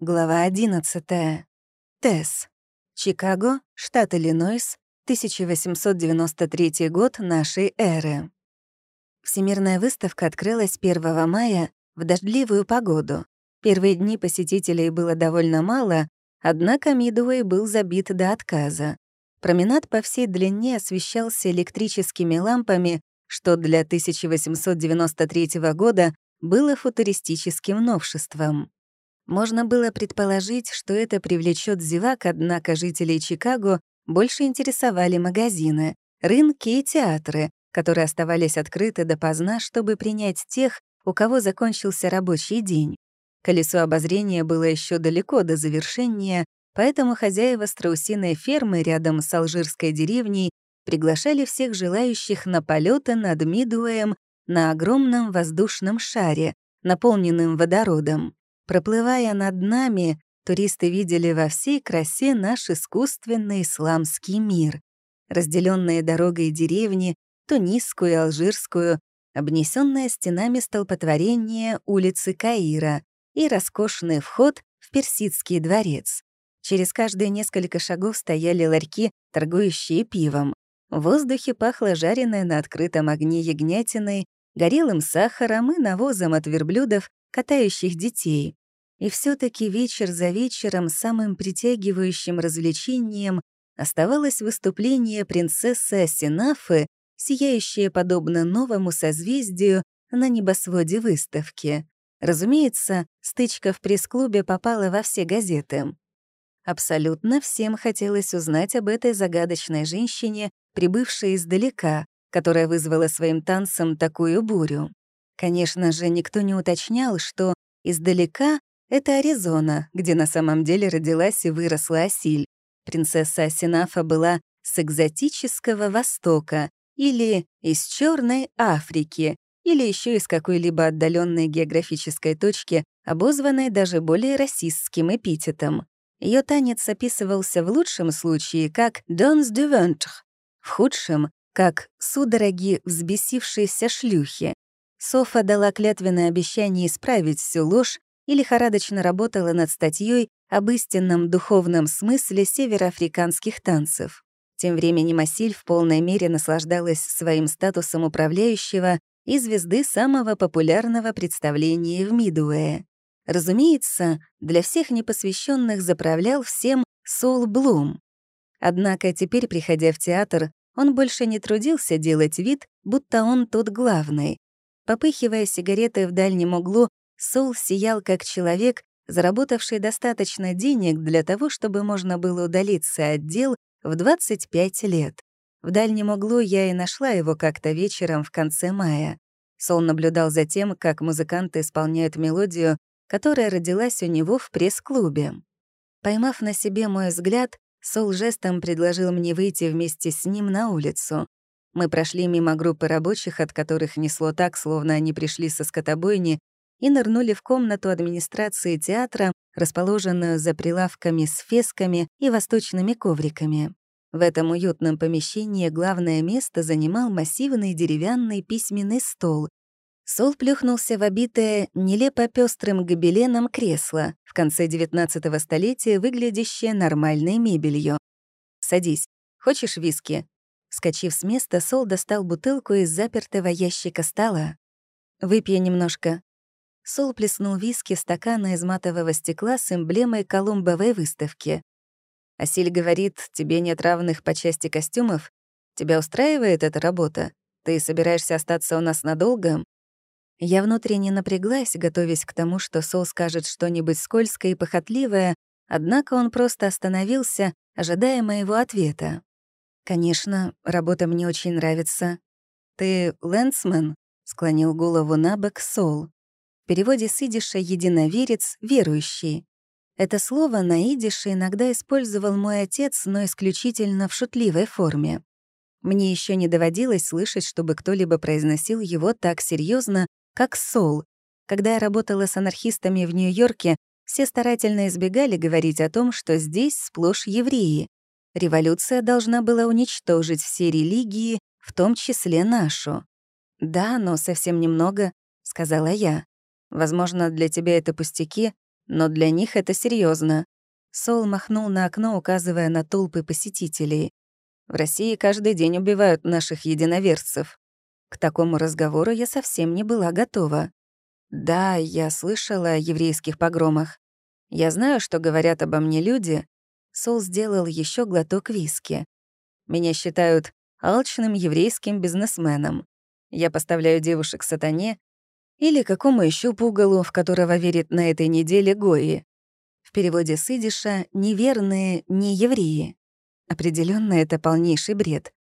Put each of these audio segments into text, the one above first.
Глава 11. Тесс. Чикаго, штат Иллинойс, 1893 год нашей эры. Всемирная выставка открылась 1 мая в дождливую погоду. Первые дни посетителей было довольно мало, однако Мидуэй был забит до отказа. Променад по всей длине освещался электрическими лампами, что для 1893 года было футуристическим новшеством. Можно было предположить, что это привлечет зевак, однако жителей Чикаго больше интересовали магазины, рынки и театры, которые оставались открыты допоздна, чтобы принять тех, у кого закончился рабочий день. Колесо обозрения было еще далеко до завершения, поэтому хозяева страусиной фермы рядом с алжирской деревней приглашали всех желающих на полеты над Мидуэем на огромном воздушном шаре, наполненном водородом. Проплывая над нами, туристы видели во всей красе наш искусственный исламский мир. Разделенные дорогой деревни, тунисскую и алжирскую, обнесенное стенами столпотворение улицы Каира и роскошный вход в Персидский дворец. Через каждые несколько шагов стояли ларьки, торгующие пивом. В воздухе пахло жареное на открытом огне ягнятиной, горелым сахаром и навозом от верблюдов, катающих детей. И все таки вечер за вечером самым притягивающим развлечением оставалось выступление принцессы Асинафы, сияющее подобно новому созвездию на небосводе выставки. Разумеется, стычка в пресс-клубе попала во все газеты. Абсолютно всем хотелось узнать об этой загадочной женщине, прибывшей издалека, которая вызвала своим танцем такую бурю. Конечно же, никто не уточнял, что издалека это Аризона, где на самом деле родилась и выросла Асиль. Принцесса Асинафа была с экзотического Востока или из Черной Африки, или еще из какой-либо отдаленной географической точки, обозванной даже более расистским эпитетом. Ее танец описывался в лучшем случае как «danse de ventre», в худшем — как «судороги взбесившейся шлюхи». Софа дала клятвенное обещание исправить всю ложь и лихорадочно работала над статьей об истинном духовном смысле североафриканских танцев. Тем временем Асиль в полной мере наслаждалась своим статусом управляющего и звезды самого популярного представления в Мидуэ. Разумеется, для всех непосвященных заправлял всем Сол Блум. Однако теперь, приходя в театр, он больше не трудился делать вид, будто он тут главный. Попыхивая сигаретой в дальнем углу, Сол сиял как человек, заработавший достаточно денег для того, чтобы можно было удалиться от дел в 25 лет. В дальнем углу я и нашла его как-то вечером в конце мая. Сол наблюдал за тем, как музыканты исполняют мелодию, которая родилась у него в пресс-клубе. Поймав на себе мой взгляд, Сол жестом предложил мне выйти вместе с ним на улицу. Мы прошли мимо группы рабочих, от которых несло так, словно они пришли со скотобойни, и нырнули в комнату администрации театра, расположенную за прилавками с фесками и восточными ковриками. В этом уютном помещении главное место занимал массивный деревянный письменный стол. Сол плюхнулся в обитое нелепо пестрым гобеленом кресло, в конце XIX столетия выглядящее нормальной мебелью. «Садись. Хочешь виски?» Скочив с места, Сол достал бутылку из запертого ящика стола. «Выпей немножко», Сол плеснул виски в стаканы из матового стекла с эмблемой Колумбовой выставки. «Асиль говорит, тебе нет равных по части костюмов. Тебя устраивает эта работа? Ты собираешься остаться у нас надолго?» Я внутренне напряглась, готовясь к тому, что Сол скажет что-нибудь скользкое и похотливое, однако он просто остановился, ожидая моего ответа. «Конечно, работа мне очень нравится. Ты лэнсмен?» — склонил голову на бок Сол переводе с идиша «единоверец», «верующий». Это слово на идише иногда использовал мой отец, но исключительно в шутливой форме. Мне еще не доводилось слышать, чтобы кто-либо произносил его так серьезно, как «сол». Когда я работала с анархистами в Нью-Йорке, все старательно избегали говорить о том, что здесь сплошь евреи. Революция должна была уничтожить все религии, в том числе нашу. «Да, но совсем немного», — сказала я. Возможно, для тебя это пустяки, Но для них это серьезно. Сол махнул на окно, указывая на толпы посетителей. В России каждый день убивают наших единоверцев. К такому разговору я совсем не была готова. Да, я слышала о еврейских погромах. Я знаю, что говорят обо мне люди. Сол сделал еще глоток виски. Меня считают алчным еврейским бизнесменом. Я поставляю девушек сатане или какому еще пугалу, в которого верит на этой неделе Гои. В переводе с «неверные не евреи». Определенно это полнейший бред.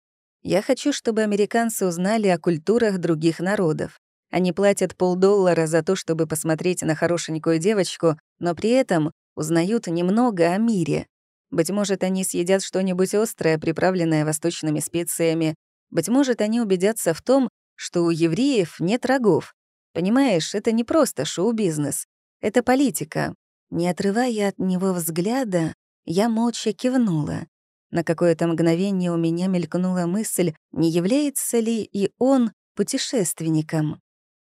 Я хочу, чтобы американцы узнали о культурах других народов. Они платят полдоллара за то, чтобы посмотреть на хорошенькую девочку, но при этом узнают немного о мире. Быть может, они съедят что-нибудь острое, приправленное восточными специями. Быть может, они убедятся в том, что у евреев нет рогов. Понимаешь, это не просто шоу-бизнес. Это политика. Не отрывая от него взгляда, я молча кивнула. На какое-то мгновение у меня мелькнула мысль, не является ли и он путешественником.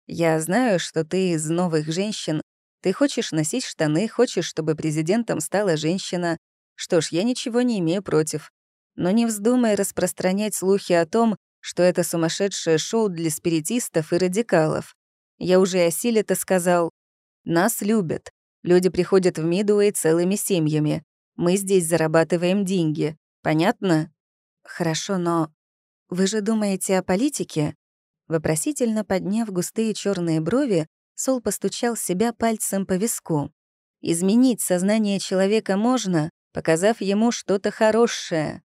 Я знаю, что ты из новых женщин. Ты хочешь носить штаны, хочешь, чтобы президентом стала женщина. Что ж, я ничего не имею против. Но не вздумай распространять слухи о том, что это сумасшедшее шоу для спиритистов и радикалов. Я уже о силе-то сказал. Нас любят. Люди приходят в Мидуэй целыми семьями. Мы здесь зарабатываем деньги. Понятно? Хорошо, но вы же думаете о политике? Вопросительно подняв густые черные брови, Сол постучал себя пальцем по виску. Изменить сознание человека можно, показав ему что-то хорошее.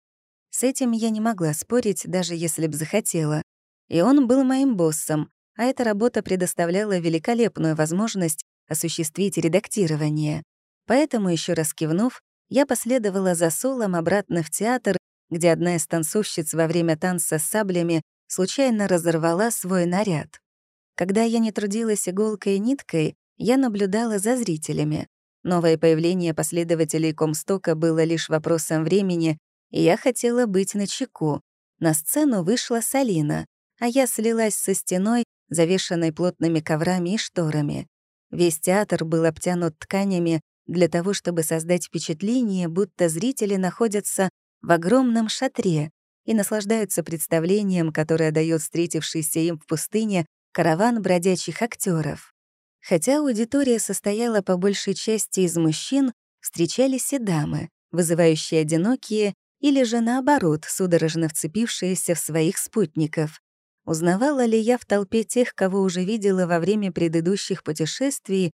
С этим я не могла спорить, даже если б захотела. И он был моим боссом, а эта работа предоставляла великолепную возможность осуществить редактирование. Поэтому, еще раз кивнув, я последовала за Солом обратно в театр, где одна из танцовщиц во время танца с саблями случайно разорвала свой наряд. Когда я не трудилась иголкой и ниткой, я наблюдала за зрителями. Новое появление последователей Комстока было лишь вопросом времени, и я хотела быть начеку. На сцену вышла Салина, а я слилась со стеной, завешенной плотными коврами и шторами. Весь театр был обтянут тканями, для того, чтобы создать впечатление, будто зрители находятся в огромном шатре и наслаждаются представлением, которое дает встретившийся им в пустыне караван бродячих актеров. Хотя аудитория состояла по большей части из мужчин, встречались и дамы, вызывающие одинокие или же наоборот, судорожно вцепившиеся в своих спутников. Узнавала ли я в толпе тех, кого уже видела во время предыдущих путешествий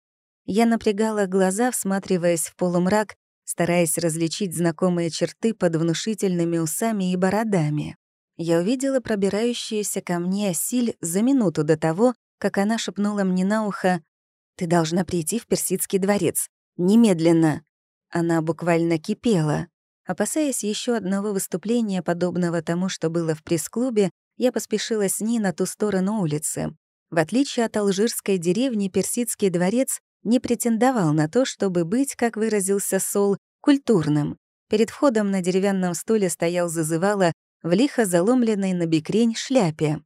я напрягала глаза, всматриваясь в полумрак, стараясь различить знакомые черты под внушительными усами и бородами. Я увидела пробирающуюся ко мне Асиль за минуту до того, как она шепнула мне на ухо «Ты должна прийти в Персидский дворец. Немедленно!» Она буквально кипела. Опасаясь еще одного выступления, подобного тому, что было в пресс-клубе, я поспешила с ней на ту сторону улицы. В отличие от алжирской деревни, Персидский дворец не претендовал на то, чтобы быть, как выразился Сол, культурным. Перед входом на деревянном стуле стоял зазывало в лихо заломленной на бикрень шляпе.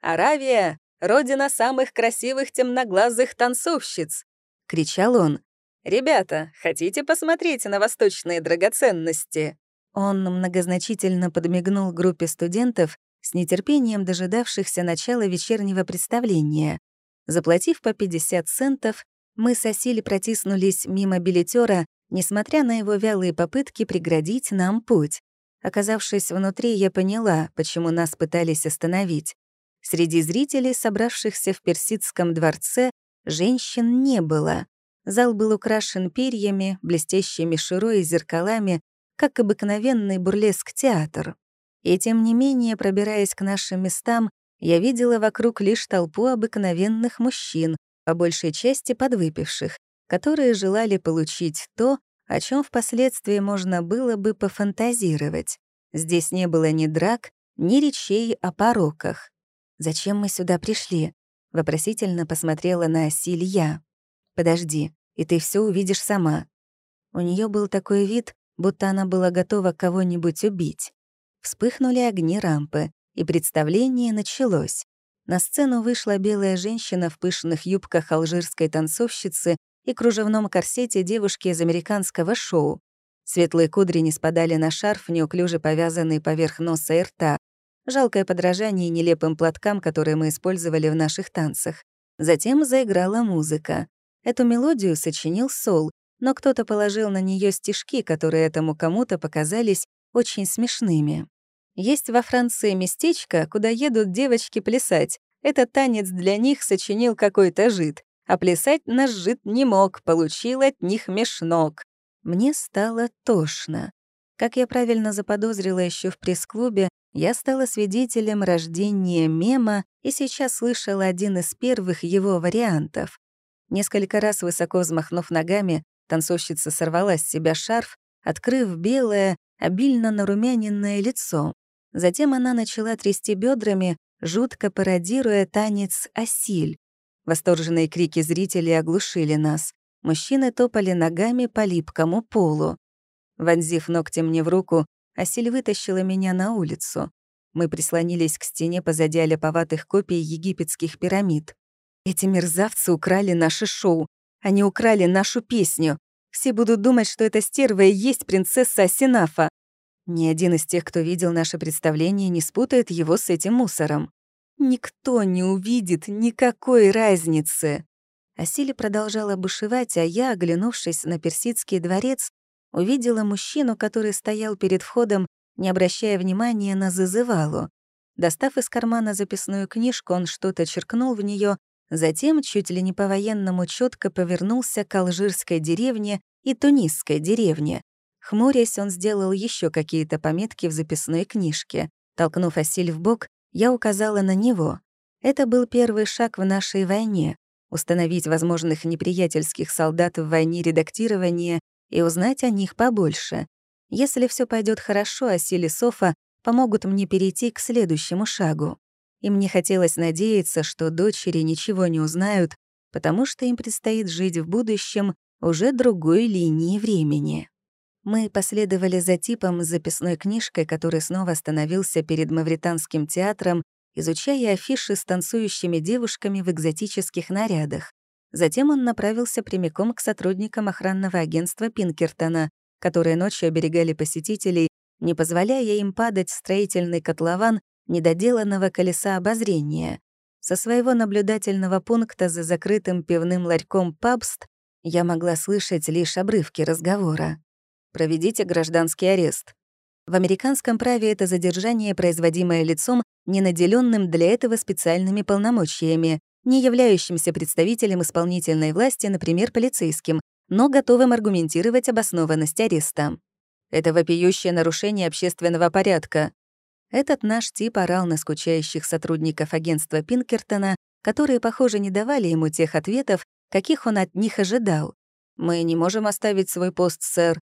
«Аравия — родина самых красивых темноглазых танцовщиц!» — кричал он. «Ребята, хотите посмотреть на восточные драгоценности?» Он многозначительно подмигнул группе студентов, с нетерпением дожидавшихся начала вечернего представления. Заплатив по 50 центов, мы с Асили протиснулись мимо билетера, несмотря на его вялые попытки преградить нам путь. Оказавшись внутри, я поняла, почему нас пытались остановить. Среди зрителей, собравшихся в Персидском дворце, женщин не было. Зал был украшен перьями, блестящей мишурой и зеркалами, как обыкновенный бурлеск-театр. И тем не менее, пробираясь к нашим местам, я видела вокруг лишь толпу обыкновенных мужчин, по большей части подвыпивших, которые желали получить то, о чем впоследствии можно было бы пофантазировать. Здесь не было ни драк, ни речей о пороках. «Зачем мы сюда пришли?» — вопросительно посмотрела на Асиль я. «Подожди, и ты все увидишь сама». У нее был такой вид, будто она была готова кого-нибудь убить. Вспыхнули огни рампы, и представление началось. На сцену вышла белая женщина в пышных юбках алжирской танцовщицы и кружевном корсете девушки из американского шоу. Светлые кудри не спадали на шарф, неуклюже повязанный поверх носа и рта. Жалкое подражание нелепым платкам, которые мы использовали в наших танцах. Затем заиграла музыка. Эту мелодию сочинил Сол, но кто-то положил на нее стишки, которые этому кому-то показались очень смешными. Есть во Франции местечко, куда едут девочки плясать. Этот танец для них сочинил какой-то жид, а плясать наш жид не мог, получил от них мешнок. Мне стало тошно. Как я правильно заподозрила еще в пресс-клубе, я стала свидетелем рождения мема и сейчас слышала один из первых его вариантов. Несколько раз высоко взмахнув ногами, танцовщица сорвала с себя шарф, открыв белое, обильно нарумяненное лицо. Затем она начала трясти бедрами, жутко пародируя танец «Осиль». Восторженные крики зрителей оглушили нас. Мужчины топали ногами по липкому полу. Вонзив ногти мне в руку, Асиль вытащила меня на улицу. Мы прислонились к стене позади оляповатых копий египетских пирамид. Эти мерзавцы украли наше шоу. Они украли нашу песню. Все будут думать, что эта стерва и есть принцесса Асинафа. Ни один из тех, кто видел наше представление, не спутает его с этим мусором. Никто не увидит никакой разницы. Асили продолжала бушевать, а я, оглянувшись на персидский дворец, увидела мужчину, который стоял перед входом, не обращая внимания на зазывалу. Достав из кармана записную книжку, он что-то черкнул в нее, затем, чуть ли не по-военному четко повернулся к алжирской деревне и тунисской деревне. Хмурясь, он сделал еще какие-то пометки в записной книжке. Толкнув Асиль в бок, я указала на него. Это был первый шаг в нашей войне — установить возможных неприятельских солдат в войне редактирования и узнать о них побольше. Если все пойдет хорошо, Асиль и Софа помогут мне перейти к следующему шагу. И мне хотелось надеяться, что дочери ничего не узнают, потому что им предстоит жить в будущем уже другой линии времени. Мы последовали за типом с записной книжкой, который снова остановился перед Мавританским театром, изучая афиши с танцующими девушками в экзотических нарядах. Затем он направился прямиком к сотрудникам охранного агентства Пинкертона, которые ночью оберегали посетителей, не позволяя им падать в строительный котлован недоделанного колеса обозрения. Со своего наблюдательного пункта за закрытым пивным ларьком «Пабст» я могла слышать лишь обрывки разговора проведите гражданский арест. В американском праве это задержание, производимое лицом, не наделенным для этого специальными полномочиями, не являющимся представителем исполнительной власти, например, полицейским, но готовым аргументировать обоснованность ареста. Это вопиющее нарушение общественного порядка. Этот наш тип орал на скучающих сотрудников агентства Пинкертона, которые, похоже, не давали ему тех ответов, каких он от них ожидал. «Мы не можем оставить свой пост, сэр.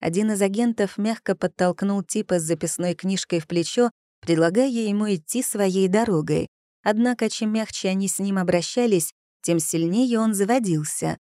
Один из агентов мягко подтолкнул типа с записной книжкой в плечо, предлагая ему идти своей дорогой. Однако, чем мягче они с ним обращались, тем сильнее он заводился.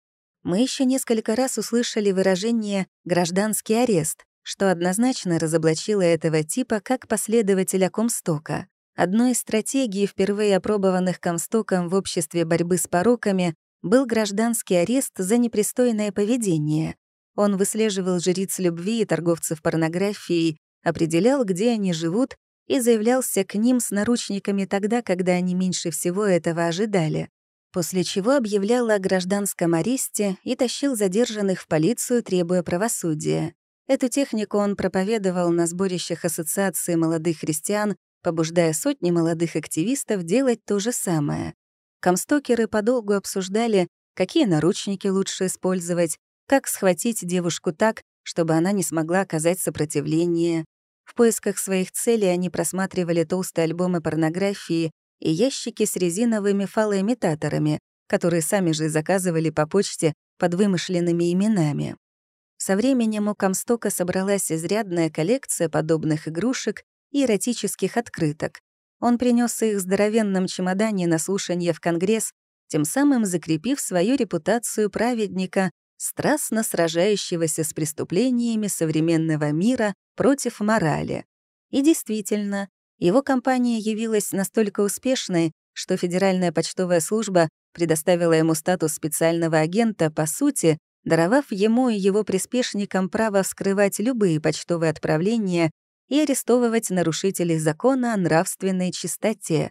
Мы еще несколько раз услышали выражение «гражданский арест», что однозначно разоблачило этого типа как последователя Комстока. Одной из стратегий, впервые опробованных Комстоком в обществе борьбы с пороками, был гражданский арест за непристойное поведение. Он выслеживал жриц любви и торговцев порнографией, определял, где они живут, и заявлялся к ним с наручниками тогда, когда они меньше всего этого ожидали, после чего объявлял о гражданском аресте и тащил задержанных в полицию, требуя правосудия. Эту технику он проповедовал на сборищах Ассоциации молодых христиан, побуждая сотни молодых активистов делать то же самое. Комстокеры подолгу обсуждали, какие наручники лучше использовать, как схватить девушку так, чтобы она не смогла оказать сопротивление. В поисках своих целей они просматривали толстые альбомы порнографии и ящики с резиновыми фалоимитаторами, которые сами же заказывали по почте под вымышленными именами. Со временем у Комстока собралась изрядная коллекция подобных игрушек и эротических открыток. Он принес их в здоровенном чемодане на слушание в Конгресс, тем самым закрепив свою репутацию праведника страстно сражающегося с преступлениями современного мира против морали. И действительно, его кампания явилась настолько успешной, что Федеральная почтовая служба предоставила ему статус специального агента, по сути, даровав ему и его приспешникам право вскрывать любые почтовые отправления и арестовывать нарушителей закона о нравственной чистоте.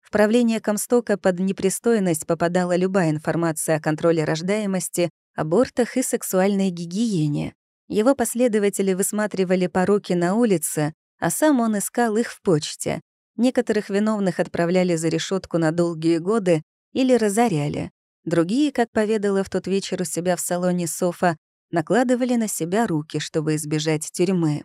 В правление Комстока под непристойность попадала любая информация о контроле рождаемости, абортах и сексуальной гигиене. Его последователи высматривали пороки на улице, а сам он искал их в почте. Некоторых виновных отправляли за решетку на долгие годы или разоряли. Другие, как поведала в тот вечер у себя в салоне Софа, накладывали на себя руки, чтобы избежать тюрьмы.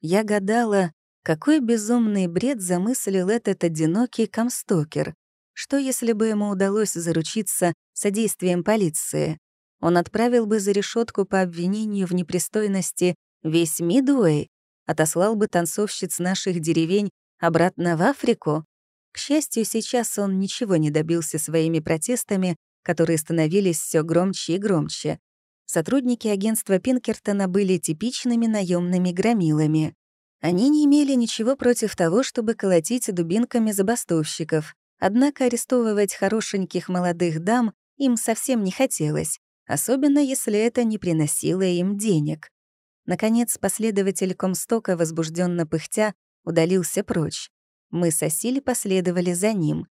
Я гадала, какой безумный бред замыслил этот одинокий комстокер. Что, если бы ему удалось заручиться содействием полиции? Он отправил бы за решетку по обвинению в непристойности весь Мидуэй, отослал бы танцовщиц наших деревень обратно в Африку. К счастью, сейчас он ничего не добился своими протестами, которые становились все громче и громче. Сотрудники агентства Пинкертона были типичными наемными громилами. Они не имели ничего против того, чтобы колотить дубинками забастовщиков, однако арестовывать хорошеньких молодых дам им совсем не хотелось, особенно если это не приносило им денег. Наконец, последователь Комстока, возбужденно пыхтя, удалился прочь. Мы с Асиль последовали за ним.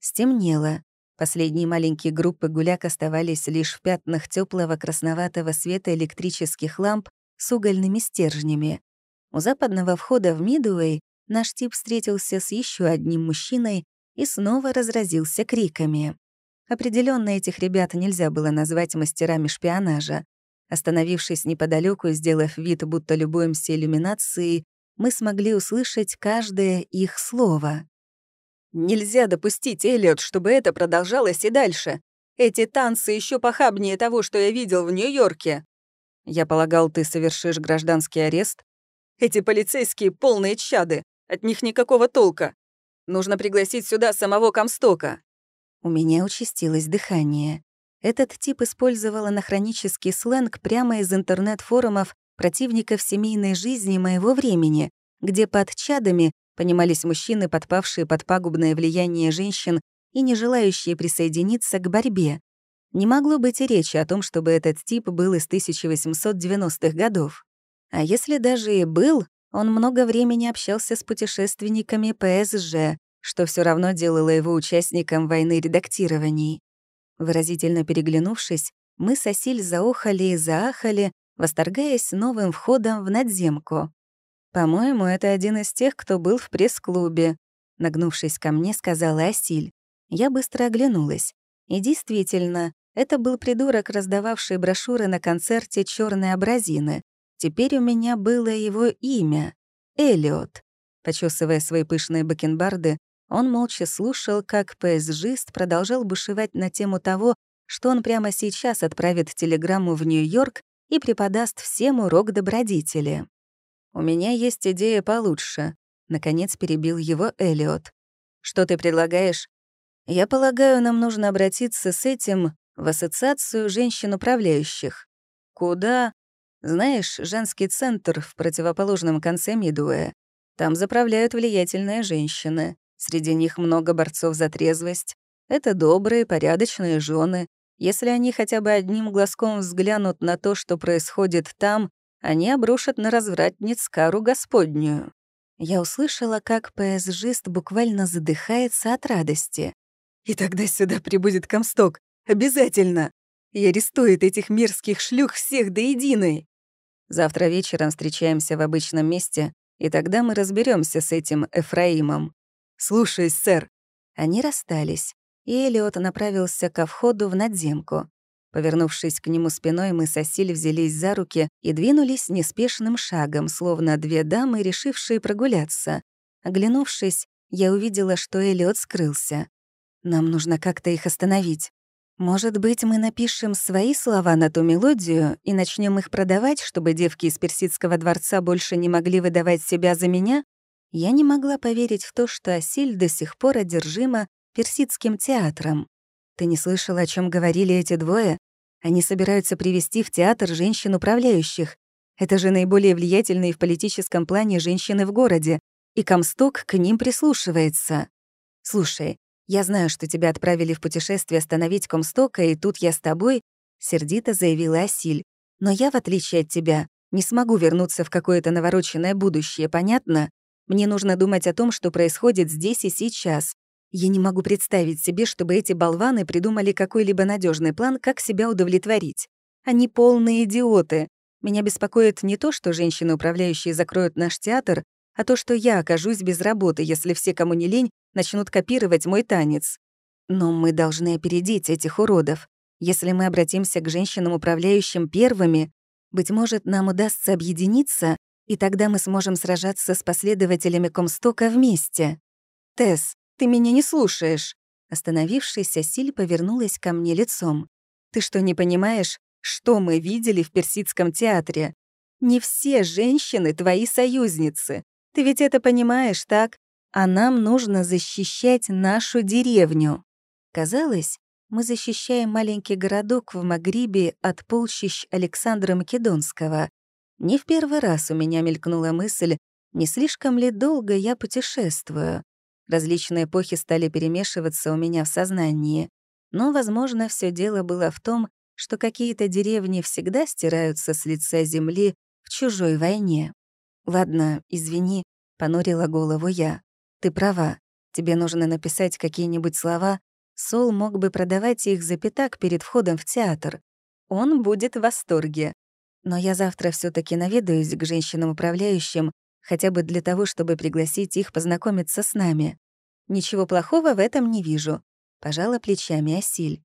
Стемнело. Последние маленькие группы гуляк оставались лишь в пятнах теплого красноватого света электрических ламп с угольными стержнями. У западного входа в Мидуэй наш тип встретился с еще одним мужчиной и снова разразился криками. Определенно этих ребят нельзя было назвать мастерами шпионажа. Остановившись неподалеку и сделав вид, будто любуемся иллюминацией, мы смогли услышать каждое их слово. Нельзя допустить, Эллиот, чтобы это продолжалось и дальше. Эти танцы еще похабнее того, что я видел в Нью-Йорке. Я полагал, ты совершишь гражданский арест? Эти полицейские полные чады. От них никакого толка. Нужно пригласить сюда самого Комстока. У меня участилось дыхание. Этот тип использовал анахронический сленг прямо из интернет-форумов противников семейной жизни моего времени, где под чадами понимались мужчины, подпавшие под пагубное влияние женщин и не желающие присоединиться к борьбе. Не могло быть и речи о том, чтобы этот тип был из 1890-х годов. А если даже и был, он много времени общался с путешественниками ПСЖ, что все равно делало его участником войны редактирований. Выразительно переглянувшись, мы с Асиль заохали и заахали, восторгаясь новым входом в надземку. «По-моему, это один из тех, кто был в пресс-клубе», — нагнувшись ко мне, сказала Асиль. Я быстро оглянулась. И действительно, это был придурок, раздававший брошюры на концерте «Чёрной абразины». Теперь у меня было его имя — Элиот. Почесывая свои пышные бакенбарды, он молча слушал, как ПСЖист продолжал бушевать на тему того, что он прямо сейчас отправит телеграмму в Нью-Йорк и преподаст всем урок добродетели. «У меня есть идея получше», — наконец перебил его Элиот. «Что ты предлагаешь?» «Я полагаю, нам нужно обратиться с этим в Ассоциацию женщин-управляющих». «Куда?» «Знаешь, женский центр в противоположном конце Мидуэ. Там заправляют влиятельные женщины. Среди них много борцов за трезвость. Это добрые, порядочные жены. Если они хотя бы одним глазком взглянут на то, что происходит там, они обрушат на развратниц кару Господнюю. Я услышала, как ПСЖист буквально задыхается от радости. «И тогда сюда прибудет Комсток. Обязательно! И арестует этих мерзких шлюх всех до единой!» Завтра вечером встречаемся в обычном месте, и тогда мы разберемся с этим Эфраимом. Слушай, сэр». Они расстались, и Элиот направился ко входу в надземку. Повернувшись к нему спиной, мы с Асиль взялись за руки и двинулись неспешным шагом, словно две дамы, решившие прогуляться. Оглянувшись, я увидела, что Элиот скрылся. Нам нужно как-то их остановить. Может быть, мы напишем свои слова на ту мелодию и начнем их продавать, чтобы девки из персидского дворца больше не могли выдавать себя за меня? Я не могла поверить в то, что Асиль до сих пор одержима персидским театром. Ты не слышала, о чем говорили эти двое? Они собираются привести в театр женщин-управляющих. Это же наиболее влиятельные в политическом плане женщины в городе, и Комсток к ним прислушивается. Слушай, Я знаю, что тебя отправили в путешествие остановить Комстока, и тут я с тобой», — сердито заявила Асиль. «Но я, в отличие от тебя, не смогу вернуться в какое-то навороченное будущее, понятно? Мне нужно думать о том, что происходит здесь и сейчас. Я не могу представить себе, чтобы эти болваны придумали какой-либо надежный план, как себя удовлетворить. Они полные идиоты. Меня беспокоит не то, что женщины, управляющие, закроют наш театр, а то, что я окажусь без работы, если все, кому не лень, начнут копировать мой танец. Но мы должны опередить этих уродов. Если мы обратимся к женщинам, управляющим первыми, быть может, нам удастся объединиться, и тогда мы сможем сражаться с последователями Комстока вместе. Тесс, ты меня не слушаешь. Остановившаяся Силь повернулась ко мне лицом. Ты что, не понимаешь, что мы видели в персидском театре? Не все женщины твои союзницы. Ты ведь это понимаешь, так? А нам нужно защищать нашу деревню. Казалось, мы защищаем маленький городок в Магрибе от полчищ Александра Македонского. Не в первый раз у меня мелькнула мысль, не слишком ли долго я путешествую. Различные эпохи стали перемешиваться у меня в сознании. Но, возможно, все дело было в том, что какие-то деревни всегда стираются с лица земли в чужой войне. «Ладно, извини», — понурила голову я. «Ты права. Тебе нужно написать какие-нибудь слова, Сол мог бы продавать их за пятак перед входом в театр. Он будет в восторге. Но я завтра все таки наведаюсь к женщинам-управляющим, хотя бы для того, чтобы пригласить их познакомиться с нами. Ничего плохого в этом не вижу. Пожала плечами Асиль.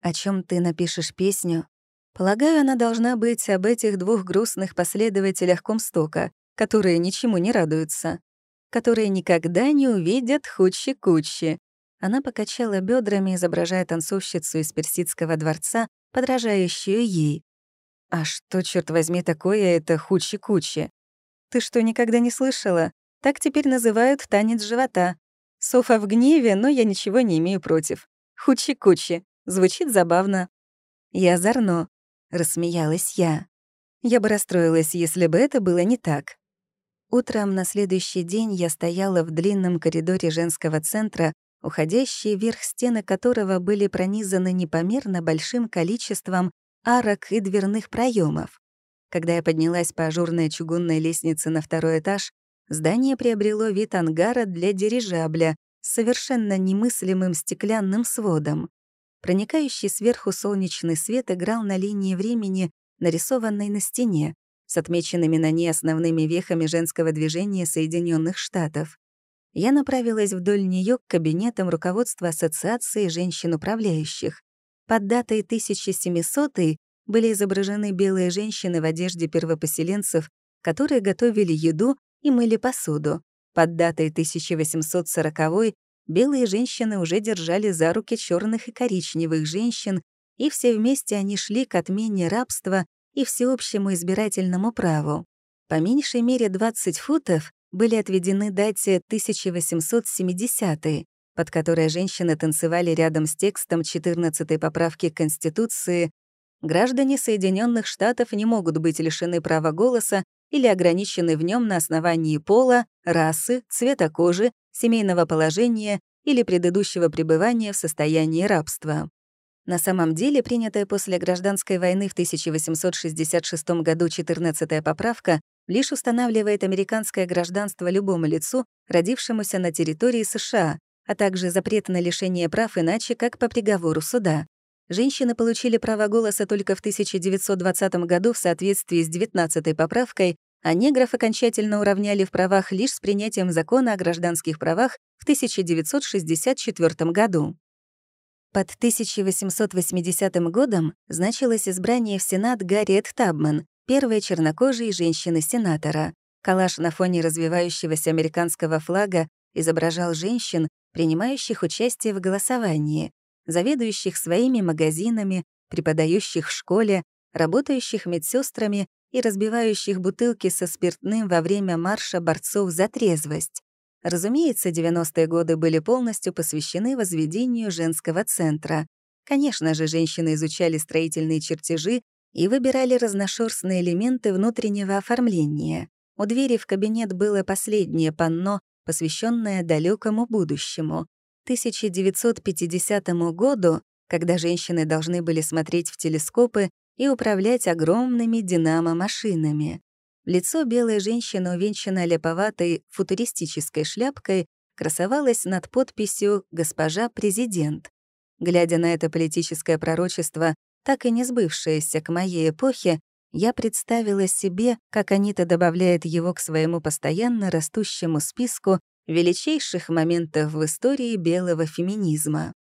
О чем ты напишешь песню? Полагаю, она должна быть об этих двух грустных последователях Комстока, которые ничему не радуются, которые никогда не увидят Хучи-Кучи, она покачала бедрами, изображая танцовщицу из персидского дворца, подражающую ей. «А что, черт возьми, такое это хучи-кучи? Ты что, никогда не слышала? Так теперь называют танец живота. Софа в гневе, но я ничего не имею против. Хучи-кучи. Звучит забавно». «Я озорно», — рассмеялась я. Я бы расстроилась, если бы это было не так. Утром на следующий день я стояла в длинном коридоре женского центра, уходящие вверх стены которого были пронизаны непомерно большим количеством арок и дверных проемов. Когда я поднялась по ажурной чугунной лестнице на второй этаж, здание приобрело вид ангара для дирижабля с совершенно немыслимым стеклянным сводом. Проникающий сверху солнечный свет играл на линии времени, нарисованной на стене, с отмеченными на ней основными вехами женского движения Соединенных Штатов я направилась вдоль нее к кабинетам руководства Ассоциации женщин-управляющих. Под датой 1700 были изображены белые женщины в одежде первопоселенцев, которые готовили еду и мыли посуду. Под датой 1840 белые женщины уже держали за руки черных и коричневых женщин, и все вместе они шли к отмене рабства и всеобщему избирательному праву. По меньшей мере 20 футов были отведены дате 1870 под которой женщины танцевали рядом с текстом 14-й поправки Конституции «Граждане Соединенных Штатов не могут быть лишены права голоса или ограничены в нем на основании пола, расы, цвета кожи, семейного положения или предыдущего пребывания в состоянии рабства». На самом деле, принятая после гражданской войны в 1866 году 14-я поправка лишь устанавливает американское гражданство любому лицу, родившемуся на территории США, а также запрет на лишение прав иначе, как по приговору суда. Женщины получили право голоса только в 1920 году в соответствии с 19-й поправкой, а негров окончательно уравняли в правах лишь с принятием закона о гражданских правах в 1964 году. Под 1880 годом значилось избрание в Сенат Гарриет Табман, первой чернокожей женщины-сенатора. Калаш на фоне развивающегося американского флага изображал женщин, принимающих участие в голосовании, заведующих своими магазинами, преподающих в школе, работающих медсестрами и разбивающих бутылки со спиртным во время марша борцов за трезвость. Разумеется, 90-е годы были полностью посвящены возведению женского центра. Конечно же, женщины изучали строительные чертежи и выбирали разношерстные элементы внутреннего оформления. У двери в кабинет было последнее панно, посвященное далекому будущему. 1950 году, когда женщины должны были смотреть в телескопы и управлять огромными динамо-машинами. Лицо белой женщины, увенчанной леповатой футуристической шляпкой, красовалось над подписью «Госпожа президент». Глядя на это политическое пророчество, так и не сбывшееся к моей эпохе, я представила себе, как Анита добавляет его к своему постоянно растущему списку величайших моментов в истории белого феминизма.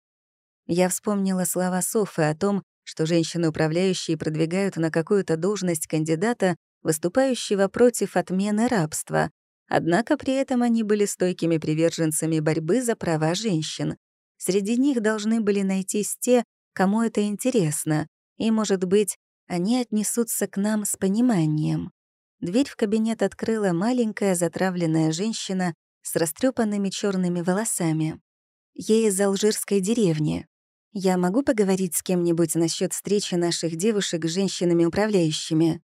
Я вспомнила слова Софы о том, что женщины-управляющие продвигают на какую-то должность кандидата, выступающего против отмены рабства, однако при этом они были стойкими приверженцами борьбы за права женщин. Среди них должны были найтись те, кому это интересно, и, может быть, они отнесутся к нам с пониманием. Дверь в кабинет открыла маленькая затравленная женщина с растрепанными черными волосами. Ей из алжирской деревни. Я могу поговорить с кем-нибудь насчет встречи наших девушек с женщинами-управляющими?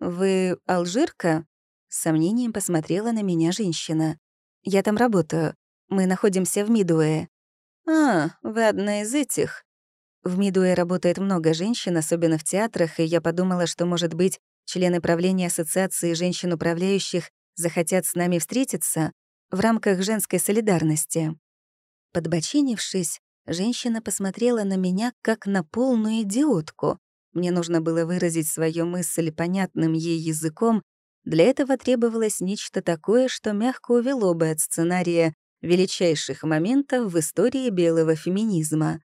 Вы алжирка? С сомнением посмотрела на меня женщина. Я там работаю. Мы находимся в Мидуэ. А, вы одна из этих. В Мидуэ работает много женщин, особенно в театрах, и я подумала, что, может быть, члены правления Ассоциации женщин-управляющих захотят с нами встретиться в рамках женской солидарности. Подбочинившись, женщина посмотрела на меня как на полную идиотку. Мне нужно было выразить свою мысль понятным ей языком, для этого требовалось нечто такое, что мягко увело бы от сценария величайших моментов в истории белого феминизма.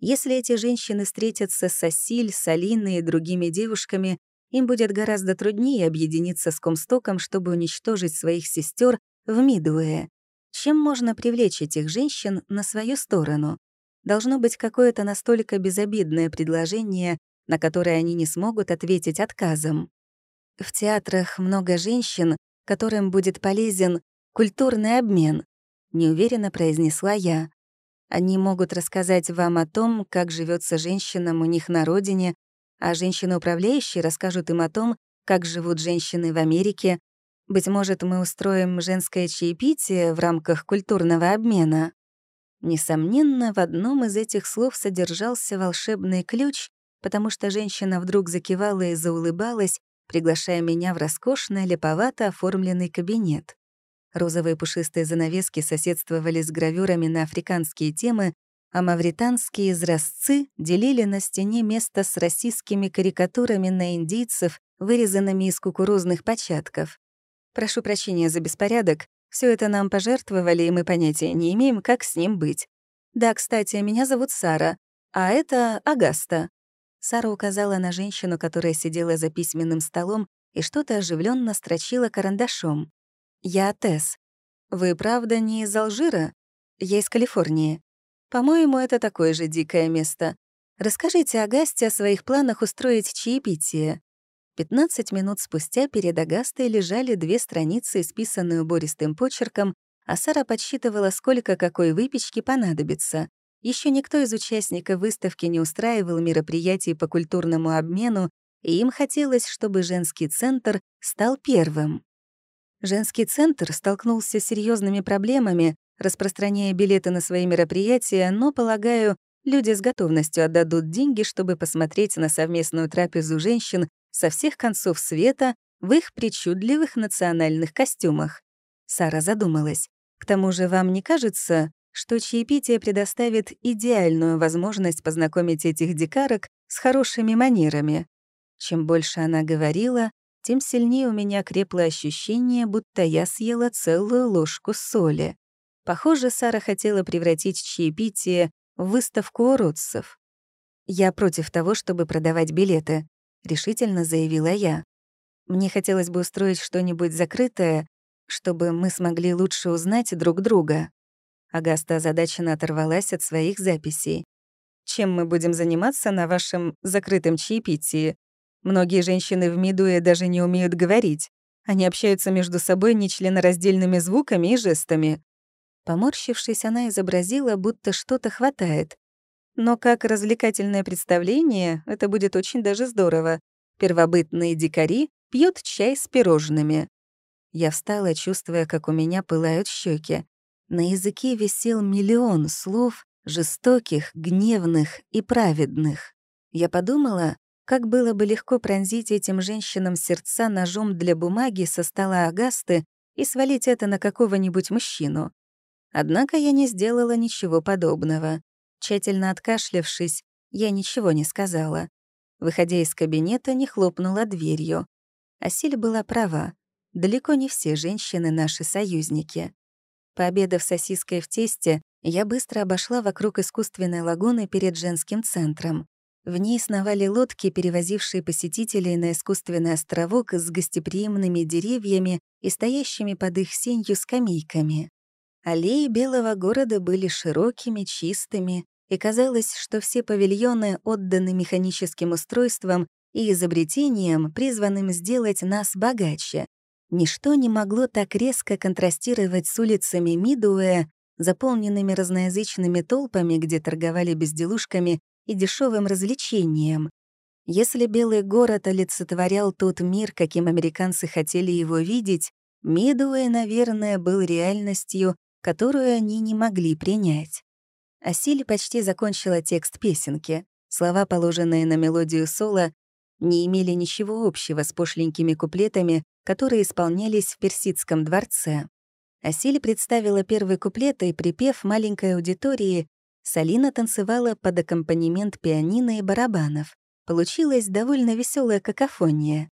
Если эти женщины встретятся с Асиль, с Алиной и другими девушками, им будет гораздо труднее объединиться с Комстоком, чтобы уничтожить своих сестер в Мидуэ. Чем можно привлечь этих женщин на свою сторону? Должно быть какое-то настолько безобидное предложение, на которое они не смогут ответить отказом. В театрах много женщин, которым будет полезен культурный обмен, неуверенно произнесла я. Они могут рассказать вам о том, как живется женщинам у них на родине, а женщины-управляющие расскажут им о том, как живут женщины в Америке. Быть может, мы устроим женское чаепитие в рамках культурного обмена. Несомненно, в одном из этих слов содержался волшебный ключ, потому что женщина вдруг закивала и заулыбалась, приглашая меня в роскошный, леповато оформленный кабинет. Розовые пушистые занавески соседствовали с гравюрами на африканские темы, а мавританские изразцы делили на стене место с российскими карикатурами на индийцев, вырезанными из кукурузных початков. Прошу прощения за беспорядок, все это нам пожертвовали, и мы понятия не имеем, как с ним быть. Да, кстати, меня зовут Сара, а это Агаста. Сара указала на женщину, которая сидела за письменным столом и что-то оживленно строчила карандашом. «Я Тесс. Вы правда не из Алжира? Я из Калифорнии. По-моему, это такое же дикое место. Расскажите Агасте о своих планах устроить чаепитие». 15 минут спустя перед Агастой лежали две страницы, исписанные убористым почерком, а Сара подсчитывала, сколько какой выпечки понадобится. Еще никто из участников выставки не устраивал мероприятий по культурному обмену, и им хотелось, чтобы женский центр стал первым. Женский центр столкнулся с серьезными проблемами, распространяя билеты на свои мероприятия, но, полагаю, люди с готовностью отдадут деньги, чтобы посмотреть на совместную трапезу женщин со всех концов света в их причудливых национальных костюмах. Сара задумалась. К тому же вам не кажется, что чаепитие предоставит идеальную возможность познакомить этих дикарок с хорошими манерами? Чем больше она говорила, тем сильнее у меня крепло ощущение, будто я съела целую ложку соли. Похоже, Сара хотела превратить чаепитие в выставку уродцев. «Я против того, чтобы продавать билеты», — решительно заявила я. «Мне хотелось бы устроить что-нибудь закрытое, чтобы мы смогли лучше узнать друг друга». Агаста озадаченно оторвалась от своих записей. «Чем мы будем заниматься на вашем закрытом чаепитии? Многие женщины в Мидуе даже не умеют говорить. Они общаются между собой нечленораздельными звуками и жестами. Поморщившись, она изобразила, будто что-то хватает. Но как развлекательное представление это будет очень даже здорово. Первобытные дикари пьют чай с пирожными. Я встала, чувствуя, как у меня пылают щеки. На языке висел миллион слов, жестоких, гневных и праведных. Я подумала, как было бы легко пронзить этим женщинам сердца ножом для бумаги со стола Агасты и свалить это на какого-нибудь мужчину. Однако я не сделала ничего подобного. Тщательно откашлявшись, я ничего не сказала. Выходя из кабинета, не хлопнула дверью. Асиль была права. Далеко не все женщины — наши союзники. Пообедав сосиской в тесте, я быстро обошла вокруг искусственной лагуны перед женским центром. В ней сновали лодки, перевозившие посетителей на искусственный островок с гостеприимными деревьями и стоящими под их сенью скамейками. Аллеи Белого города были широкими, чистыми, и казалось, что все павильоны отданы механическим устройствам и изобретениям, призванным сделать нас богаче. Ничто не могло так резко контрастировать с улицами Мидуэя, заполненными разноязычными толпами, где торговали безделушками и дешевым развлечением. Если Белый город олицетворял тот мир, каким американцы хотели его видеть, Мидуэй, наверное, был реальностью, которую они не могли принять. Асиль почти закончила текст песенки. Слова, положенные на мелодию соло, не имели ничего общего с пошленькими куплетами, которые исполнялись в персидском дворце. Асиль представила первый куплет и припев маленькой аудитории Салина танцевала под аккомпанемент пианино и барабанов. Получилась довольно веселая какофония.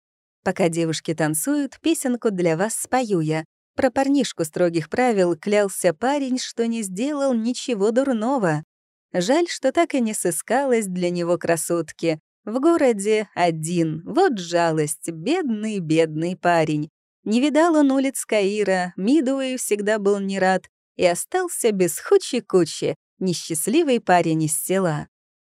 Пока девушки танцуют, песенку для вас спою я. Про парнишку строгих правил клялся парень, что не сделал ничего дурного. Жаль, что так и не сыскалось для него красотки. В городе один, вот жалость, бедный, бедный парень. Не видал он улиц Каира, Мидуэй всегда был не рад и остался без хучи-кучи, несчастливый парень из села.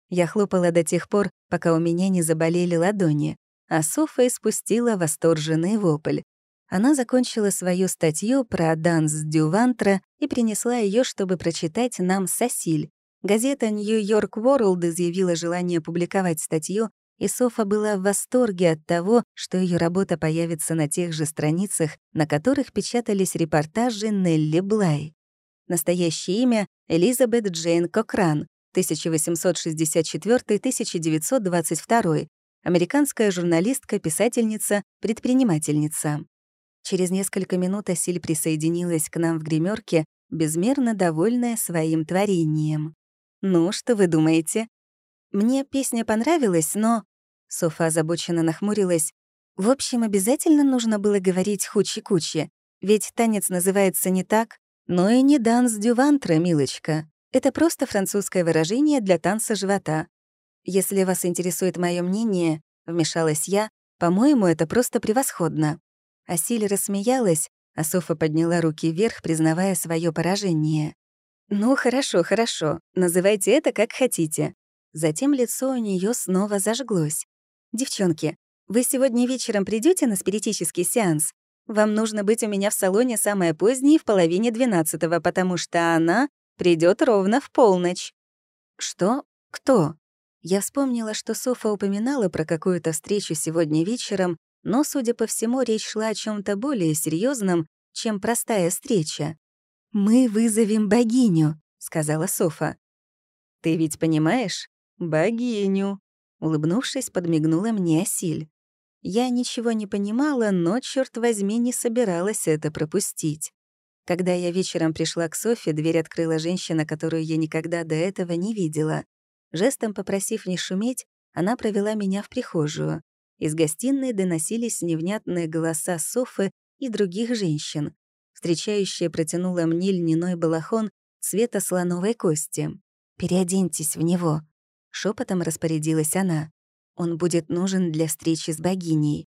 Я хлопала до тех пор, пока у меня не заболели ладони, а Софа испустила восторженный вопль. Она закончила свою статью про Данс Дювантра и принесла ее, чтобы прочитать нам Сосиль. Газета «Нью-Йорк Ворлд» изъявила желание публиковать статью, и Софа была в восторге от того, что ее работа появится на тех же страницах, на которых печатались репортажи Нелли Блай. Настоящее имя — Элизабет Джейн Кокран, 1864-1922, американская журналистка, писательница, предпринимательница. Через несколько минут Асиль присоединилась к нам в гримерке, безмерно довольная своим творением. «Ну, что вы думаете?» «Мне песня понравилась, но...» Софа озабоченно нахмурилась. «В общем, обязательно нужно было говорить хучи-кучи, ведь танец называется не так, но и не данс дювантра, милочка. Это просто французское выражение для танца живота. Если вас интересует мое мнение, вмешалась я, по-моему, это просто превосходно. Асиль рассмеялась, а Софа подняла руки вверх, признавая свое поражение. «Ну, хорошо, хорошо. Называйте это как хотите». Затем лицо у нее снова зажглось. «Девчонки, вы сегодня вечером придете на спиритический сеанс? Вам нужно быть у меня в салоне самое позднее в половине двенадцатого, потому что она придет ровно в полночь». «Что? Кто?» Я вспомнила, что Софа упоминала про какую-то встречу сегодня вечером, но, судя по всему, речь шла о чем то более серьезном, чем простая встреча. «Мы вызовем богиню», — сказала Софа. «Ты ведь понимаешь? Богиню», — улыбнувшись, подмигнула мне Асиль. Я ничего не понимала, но, черт возьми, не собиралась это пропустить. Когда я вечером пришла к Софи, дверь открыла женщина, которую я никогда до этого не видела. Жестом попросив не шуметь, она провела меня в прихожую. Из гостиной доносились невнятные голоса Софы и других женщин. Встречающая протянула мне льняной балахон цвета слоновой кости. «Переоденьтесь в него», — шепотом распорядилась она. Он будет нужен для встречи с богиней.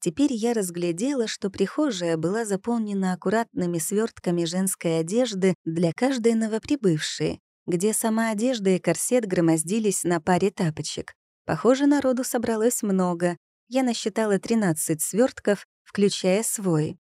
Теперь я разглядела, что прихожая была заполнена аккуратными свертками женской одежды для каждой новоприбывшей, где сама одежда и корсет громоздились на паре тапочек. Похоже, народу собралось много. Я насчитала 13 свертков, включая свой.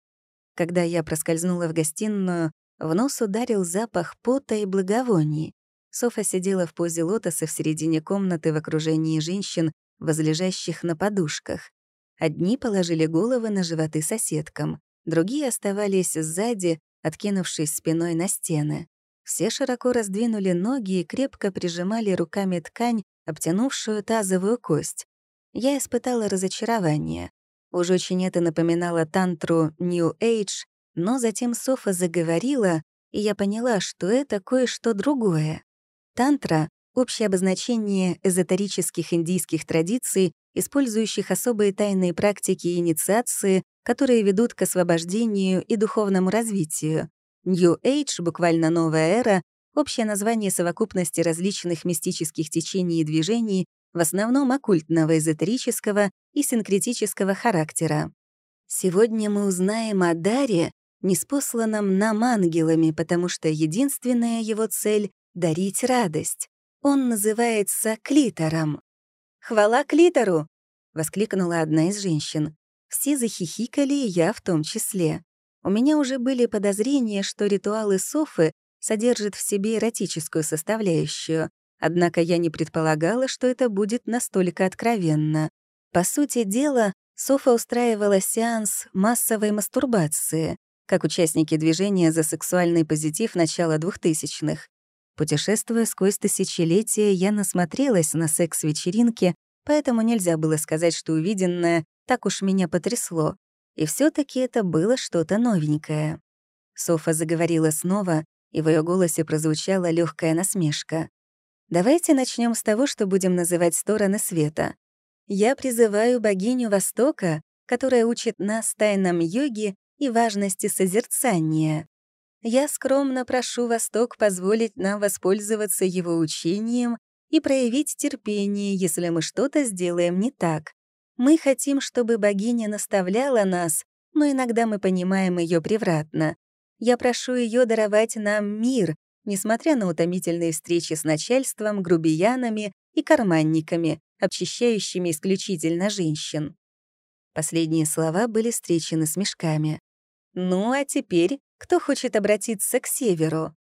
Когда я проскользнула в гостиную, в нос ударил запах пота и благовоний. Софа сидела в позе лотоса в середине комнаты в окружении женщин, возлежащих на подушках. Одни положили головы на животы соседкам, другие оставались сзади, откинувшись спиной на стены. Все широко раздвинули ноги и крепко прижимали руками ткань, обтянувшую тазовую кость. Я испытала разочарование. Уж очень это напоминало тантру New Age, но затем Софа заговорила, и я поняла, что это кое-что другое. Тантра — общее обозначение эзотерических индийских традиций, использующих особые тайные практики и инициации, которые ведут к освобождению и духовному развитию. New Age, буквально новая эра, общее название совокупности различных мистических течений и движений, в основном оккультного, эзотерического и синкретического характера. Сегодня мы узнаем о даре, неспосланном нам ангелами, потому что единственная его цель — дарить радость. Он называется клитором. «Хвала клитору!» — воскликнула одна из женщин. Все захихикали, и я в том числе. У меня уже были подозрения, что ритуалы Софы содержат в себе эротическую составляющую, однако я не предполагала, что это будет настолько откровенно. По сути дела, Софа устраивала сеанс массовой мастурбации, как участники движения за сексуальный позитив начала 2000-х. Путешествуя сквозь тысячелетия, я насмотрелась на секс-вечеринки, поэтому нельзя было сказать, что увиденное так уж меня потрясло. И все таки это было что-то новенькое. Софа заговорила снова, и в ее голосе прозвучала легкая насмешка. «Давайте начнем с того, что будем называть стороны света. Я призываю богиню Востока, которая учит нас тайнам йоги и важности созерцания. Я скромно прошу Восток позволить нам воспользоваться его учением и проявить терпение, если мы что-то сделаем не так. Мы хотим, чтобы богиня наставляла нас, но иногда мы понимаем ее превратно. Я прошу ее даровать нам мир, несмотря на утомительные встречи с начальством, грубиянами и карманниками, обчищающими исключительно женщин. Последние слова были встречены с мешками. «Ну, а теперь кто хочет обратиться к северу?»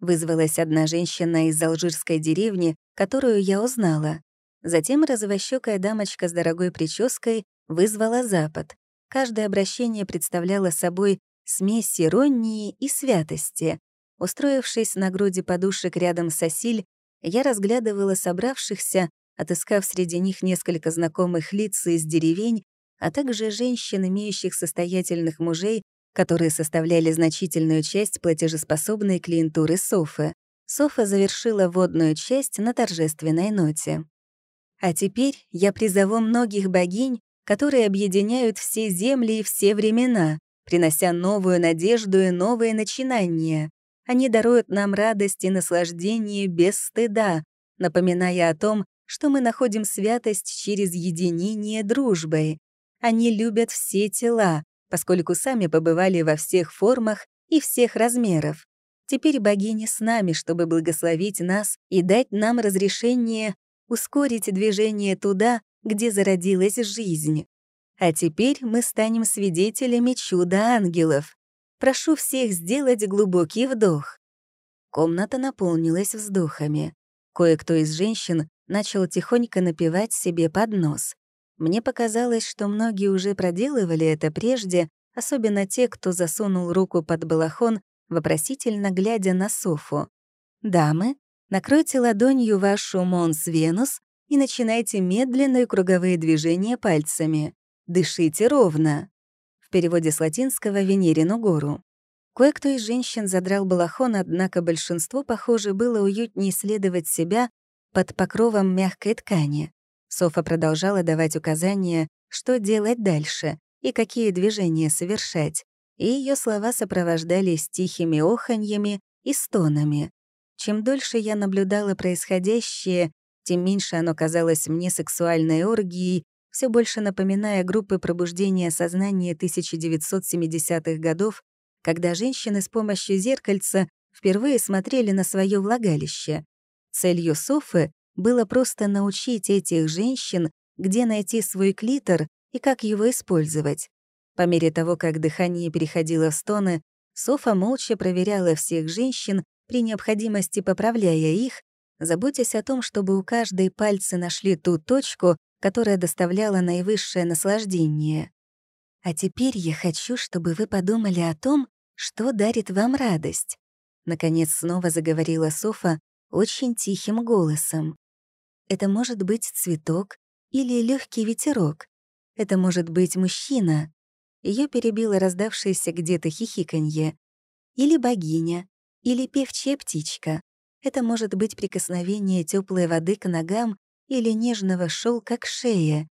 Вызвалась одна женщина из алжирской деревни, которую я узнала. Затем розовощёкая дамочка с дорогой прической вызвала запад. Каждое обращение представляло собой смесь иронии и святости. Устроившись на груди подушек рядом с Асиль, я разглядывала собравшихся, отыскав среди них несколько знакомых лиц из деревень, а также женщин, имеющих состоятельных мужей, которые составляли значительную часть платежеспособной клиентуры Софы. Софа завершила водную часть на торжественной ноте. А теперь я призову многих богинь, которые объединяют все земли и все времена, принося новую надежду и новые начинания. Они даруют нам радость и наслаждение без стыда, напоминая о том, что мы находим святость через единение дружбой. Они любят все тела, поскольку сами побывали во всех формах и всех размеров. Теперь богини с нами, чтобы благословить нас и дать нам разрешение ускорить движение туда, где зародилась жизнь. А теперь мы станем свидетелями чуда ангелов. Прошу всех сделать глубокий вдох. Комната наполнилась вздохами. Кое-кто из женщин начал тихонько напевать себе под нос. Мне показалось, что многие уже проделывали это прежде, особенно те, кто засунул руку под балахон, вопросительно глядя на Софу. «Дамы, накройте ладонью вашу Mons Venus и начинайте медленные круговые движения пальцами. Дышите ровно». В переводе с латинского «Венерину гору». Кое-кто из женщин задрал балахон, однако большинство, похоже, было уютнее исследовать себя под покровом мягкой ткани. Софа продолжала давать указания, что делать дальше и какие движения совершать, и ее слова сопровождались тихими оханьями и стонами. Чем дольше я наблюдала происходящее, тем меньше оно казалось мне сексуальной оргией, все больше напоминая группы пробуждения сознания 1970-х годов, когда женщины с помощью зеркальца впервые смотрели на свое влагалище. Целью Софы было просто научить этих женщин, где найти свой клитор и как его использовать. По мере того, как дыхание переходило в стоны, Софа молча проверяла всех женщин, при необходимости поправляя их, заботясь о том, чтобы у каждой пальцы нашли ту точку, которая доставляла наивысшее наслаждение. А теперь я хочу, чтобы вы подумали о том, Что дарит вам радость? Наконец снова заговорила Софа очень тихим голосом. Это может быть цветок или легкий ветерок. Это может быть мужчина. Ее перебило раздавшееся где-то хихиканье. Или богиня, или певчая птичка. Это может быть прикосновение теплой воды к ногам или нежного шелка к шее.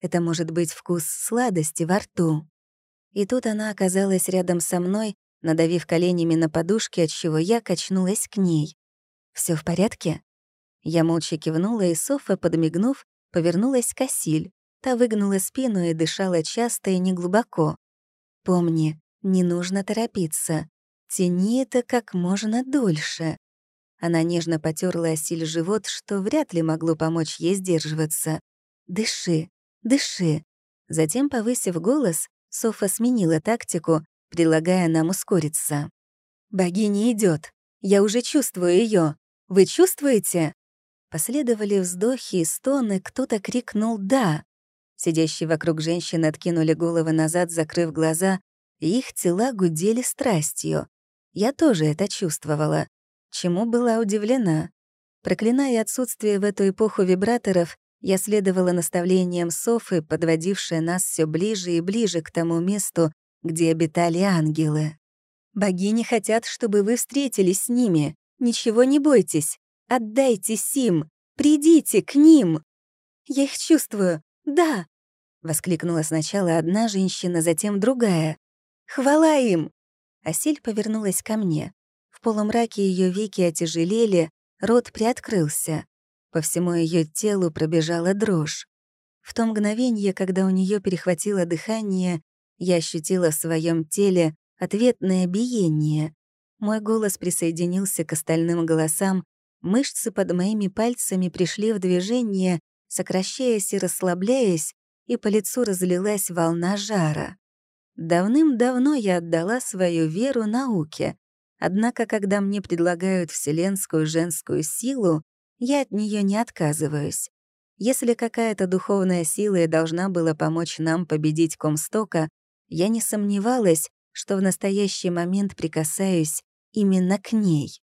Это может быть вкус сладости во рту. И тут она оказалась рядом со мной, надавив коленями на подушке, отчего я качнулась к ней. Все в порядке?» Я молча кивнула, и Софа, подмигнув, повернулась к Асиль. Та выгнула спину и дышала часто и неглубоко. «Помни, не нужно торопиться. Тяни это как можно дольше». Она нежно потерла Асиль живот, что вряд ли могло помочь ей сдерживаться. «Дыши, дыши». Затем, повысив голос, Софа сменила тактику, предлагая нам ускориться. «Богиня идет. Я уже чувствую ее. Вы чувствуете?» Последовали вздохи и стоны, кто-то крикнул «да». Сидящие вокруг женщины откинули головы назад, закрыв глаза, и их тела гудели страстью. Я тоже это чувствовала, чему была удивлена. Проклиная отсутствие в эту эпоху вибраторов, я следовала наставлениям Софы, подводившей нас все ближе и ближе к тому месту, где обитали ангелы. «Богини хотят, чтобы вы встретились с ними. Ничего не бойтесь. Отдайтесь им. Придите к ним. Я их чувствую. Да!» Воскликнула сначала одна женщина, затем другая. «Хвала им!» Асель повернулась ко мне. В полумраке ее веки отяжелели, рот приоткрылся. По всему ее телу пробежала дрожь. В то мгновение, когда у нее перехватило дыхание, я ощутила в своем теле ответное биение. Мой голос присоединился к остальным голосам, мышцы под моими пальцами пришли в движение, сокращаясь и расслабляясь, и по лицу разлилась волна жара. Давным-давно я отдала свою веру науке, однако когда мне предлагают вселенскую женскую силу, я от нее не отказываюсь. Если какая-то духовная сила и должна была помочь нам победить Комстока, я не сомневалась, что в настоящий момент прикасаюсь именно к ней.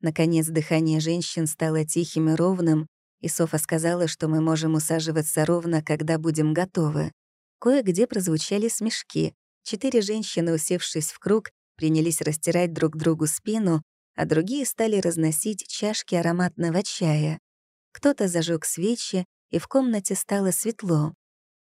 Наконец, дыхание женщин стало тихим и ровным, и Софа сказала, что мы можем усаживаться ровно, когда будем готовы. Кое-где прозвучали смешки. Четыре женщины, усевшись в круг, принялись растирать друг другу спину, а другие стали разносить чашки ароматного чая. Кто-то зажег свечи, и в комнате стало светло.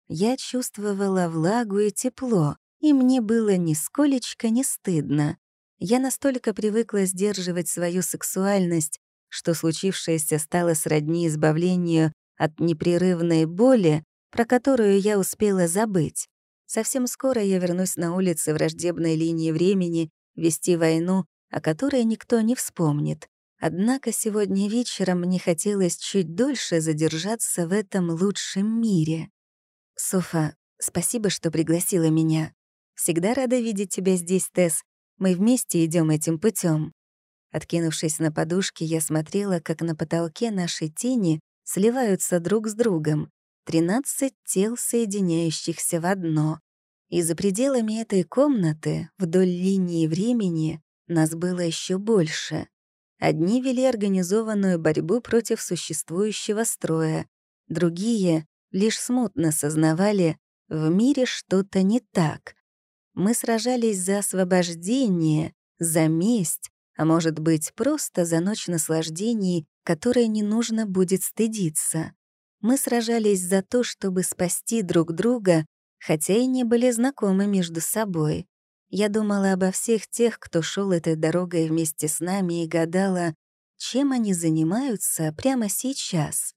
Я чувствовала влагу и тепло, и мне было нисколечко не стыдно. Я настолько привыкла сдерживать свою сексуальность, что случившееся стало сродни избавлению от непрерывной боли, про которую я успела забыть. Совсем скоро я вернусь на улицы враждебной линии времени вести войну, о которой никто не вспомнит. Однако сегодня вечером мне хотелось чуть дольше задержаться в этом лучшем мире. «Софа, спасибо, что пригласила меня. Всегда рада видеть тебя здесь, Тесс. Мы вместе идем этим путем. Откинувшись на подушке, я смотрела, как на потолке нашей тени сливаются друг с другом. Тринадцать тел, соединяющихся в одно. И за пределами этой комнаты, вдоль линии времени, нас было еще больше. Одни вели организованную борьбу против существующего строя, другие лишь смутно сознавали, в мире что-то не так. Мы сражались за освобождение, за месть, а может быть, просто за ночь наслаждений, которой не нужно будет стыдиться. Мы сражались за то, чтобы спасти друг друга, хотя и не были знакомы между собой. Я думала обо всех тех, кто шел этой дорогой вместе с нами и гадала, чем они занимаются прямо сейчас.